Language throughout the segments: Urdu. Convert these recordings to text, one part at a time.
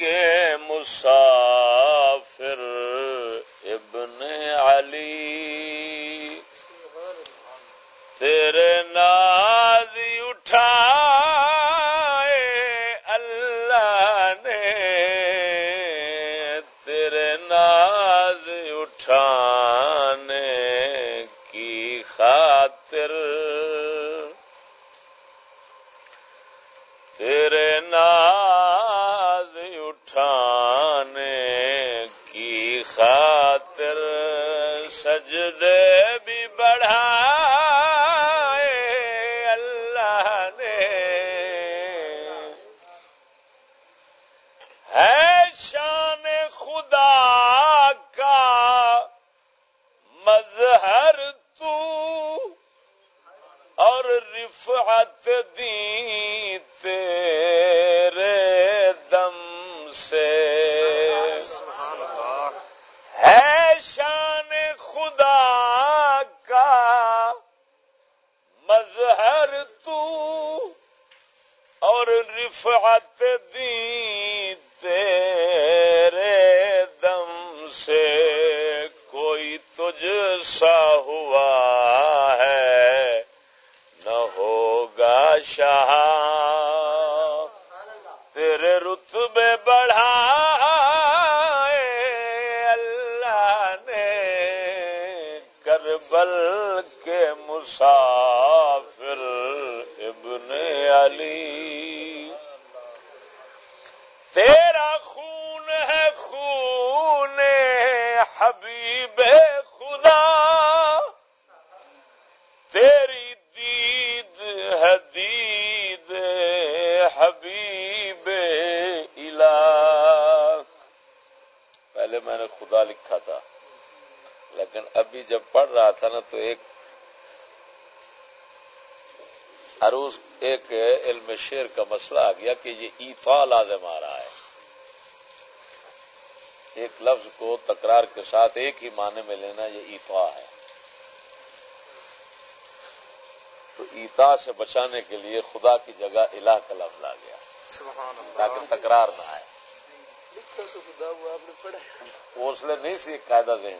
کے مسافر ابن علی۔ تیرے ناز اٹھا اللہ نے۔ تیرے ناز سجدے بھی بڑھا اللہ نے۔ ہے شان خدا کا مظہر تو اور رفعت دی تیرے دم سے ہے شان خدا کا مظہر تو اور رفعت دی تیرے دم سے کوئی تجھ سا ہوا ہے نہ ہوگا شاہ حبیب خدا، تیری دید ہے دید حبیب الہ۔ پہلے میں نے خدا لکھا تھا، لیکن ابھی جب پڑھ رہا تھا نا تو ایک عروض ایک علم شیر کا مسئلہ آ گیا کہ یہ ایفا لازم آ رہا ہے۔ ایک لفظ کو تکرار کے ساتھ ایک ہی معنی میں لینا یہ ایفا ہے۔ تو ایتا سے بچانے کے لیے خدا کی جگہ الہ کا لفظ آ گیا۔ تاکہ تکرار نہ آئے۔ اس لیے نہیں سی قاعدہ ذہن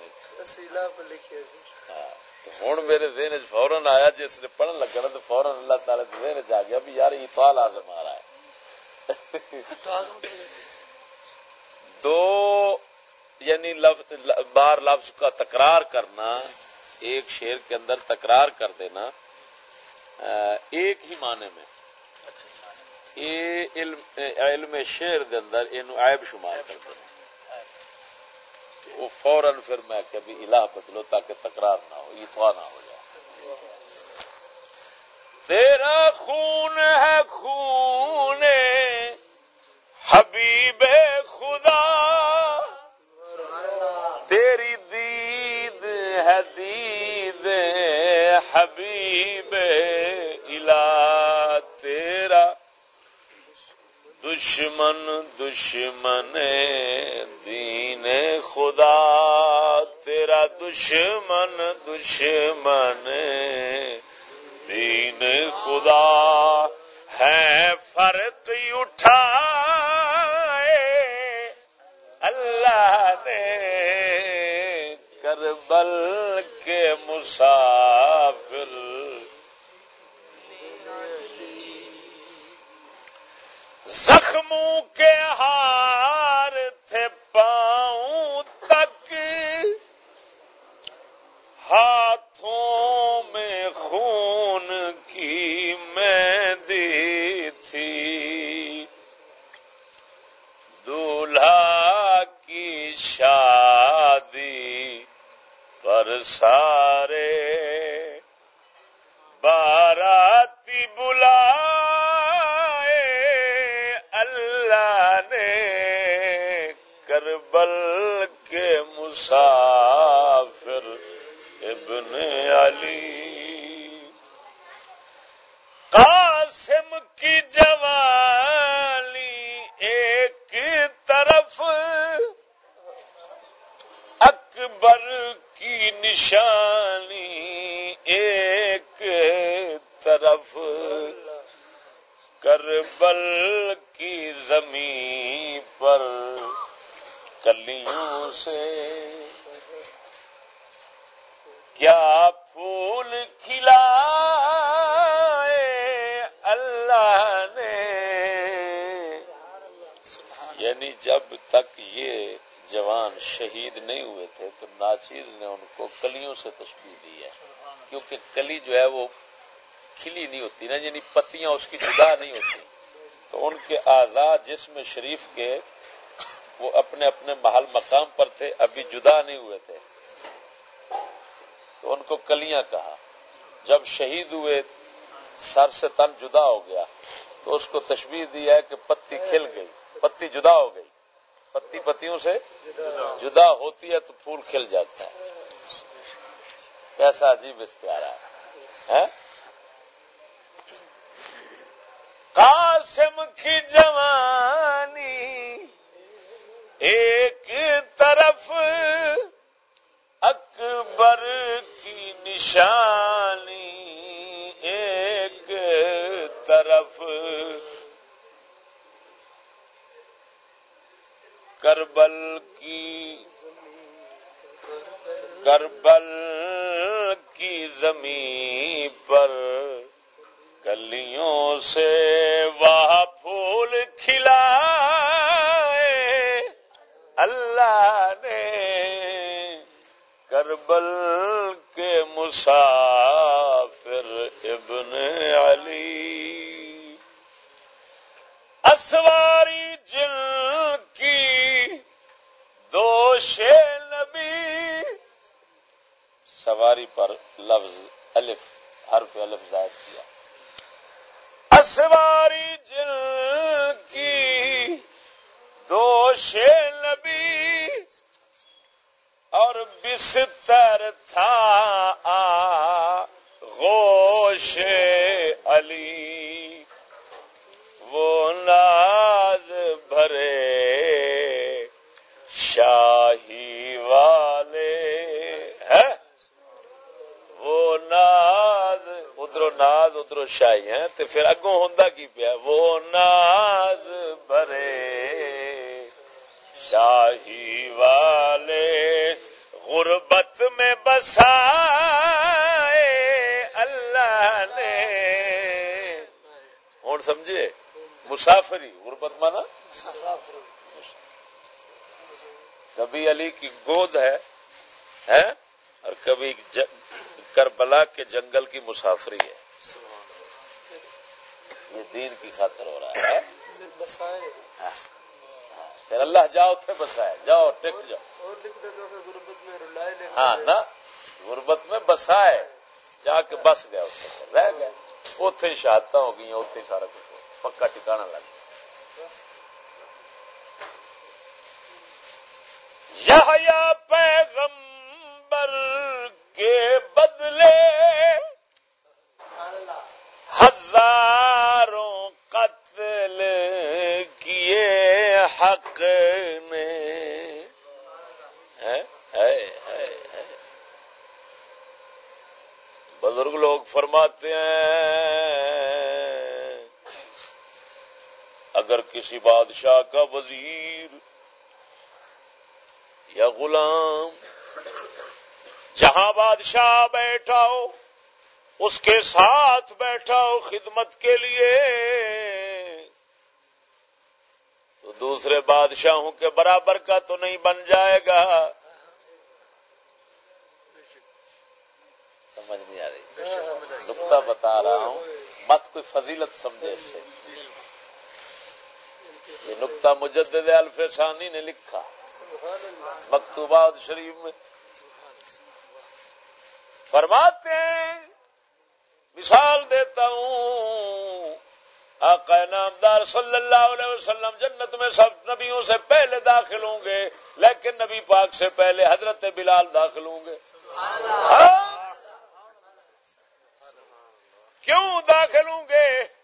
ہوں میرے ذہن فوراً آیا جس نے پڑھن لگا نا تو فوراً اللہ تعالی ذہن چ آ گیا بھی یار ایفا لازم آ رہا ہے۔ دو یعنی لفظ بار لفظ کا تکرار کرنا، ایک شیر کے اندر تکرار کر دینا ایک ہی معنی میں۔ اے علم علم شیر دے اندر یہ عیب شمار کر دینا۔ وہ فوراً پھر میں کبھی الہ بدلو تاکہ تکرار نہ ہو، ایفا نہ ہو جائے۔ تیرا خون ہے خون، حبیب خدا تیری دید ہے دید حبیب، الہ تیرا۔ دشمن دشمن دین خدا، تیرا دشمن دشمن دین خدا۔ ہے فرق اٹھا اللہ نے کربل کے مسافر زخموں کے ہار تھے پاؤں تک، ہاتھوں میں خون کی مہندی تھی۔ دولہا کی شادی پر سارے باراتی بلا اللہ نے کربل کے مسافر ابن علی۔ نشانی ایک طرف، کربل کی زمین پر کلیوں سے۔ کیا پھول کھلا اللہ نے؟ یعنی جب تک یہ جوان شہید نہیں ہوئے تھے تو ناچیز نے ان کو کلیوں سے تشکیل دی ہے۔ کیونکہ کلی جو ہے وہ کھلی نہیں ہوتی نا یعنی پتیاں اس کی جدا نہیں ہوتی۔ تو ان کے آزاد جسم شریف کے وہ اپنے اپنے محل مقام پر تھے، ابھی جدا نہیں ہوئے تھے۔ تو ان کو کلیاں کہا۔ جب شہید ہوئے، سر سے تن جدا ہو گیا تو اس کو تشبیح دیا ہے کہ پتی کھل گئی، پتی جدا ہو گئی۔ پتی پتیوں سے جدا ہوتی ہے تو پھول کھل جاتا ہے۔ کیسا عجیب اشتہار ہے۔ قاسم کی جوانی ایک طرف اکبر کی نشانی زمین پر کلیوں سے وہ پھول کھلا اللہ نے کربل کے مسافر ابن علی۔ اسواری جل کی دوش نبی سواری پر لفظ الف، حرف الف زائد کیا۔ اسواری جل کی دوش نبی اور بستر تھا غوش علی۔ وہ ناز بھرے شاہی والے وہ ناز ادھر ناز ادھر شاہی ہیں تو پھر اگوں ہوں کی پیا؟ وہ ناز بھرے شاہی والے غربت میں بسا اللہ نے۔ ہوں سمجھے؟ مسافری، غربت مانا؟ کبھی علی کی گود ہے اور کبھی کربلا کے جنگل کی مسافری ہے۔ یہ دین کی خاطر ہو رہا ہے۔ ہاں۔ پھر اللہ جاؤ تھے بسائے جاؤ ٹک جاؤ۔ ہاں نا غربت میں بسائے۔ جا کے بس گیا رہ گئے۔ اتے شہادت ہو گئی اتے سارا کچھ۔ پکا ٹکانا لگ گیا۔ یا پیغمبر کے بدلے ہزاروں قتل کیے حق نے بزرگ لوگ فرماتے ہیں، اگر کسی بادشاہ کا وزیر یا غلام جہاں بادشاہ بیٹھا ہو اس کے ساتھ بیٹھا ہو خدمت کے لیے۔ تو دوسرے بادشاہوں کے برابر کا تو نہیں بن جائے گا۔ سمجھ نہیں آ رہی۔ نقطہ بتا رہا ہوں۔ مت کوئی فضیلت سمجھے اس سے۔ یہ نقطہ مجدد الفسانی نے لکھا۔ مکتوبات شریف میں۔ فرماتے ہیں مثال دیتا ہوں۔ آقا نامدار صلی اللہ علیہ وسلم جنت میں سب نبیوں سے پہلے داخل ہوں گے، لیکن نبی پاک سے پہلے حضرت بلال داخل ہوں گے۔ ہاں؟ کیوں داخل ہوں گے؟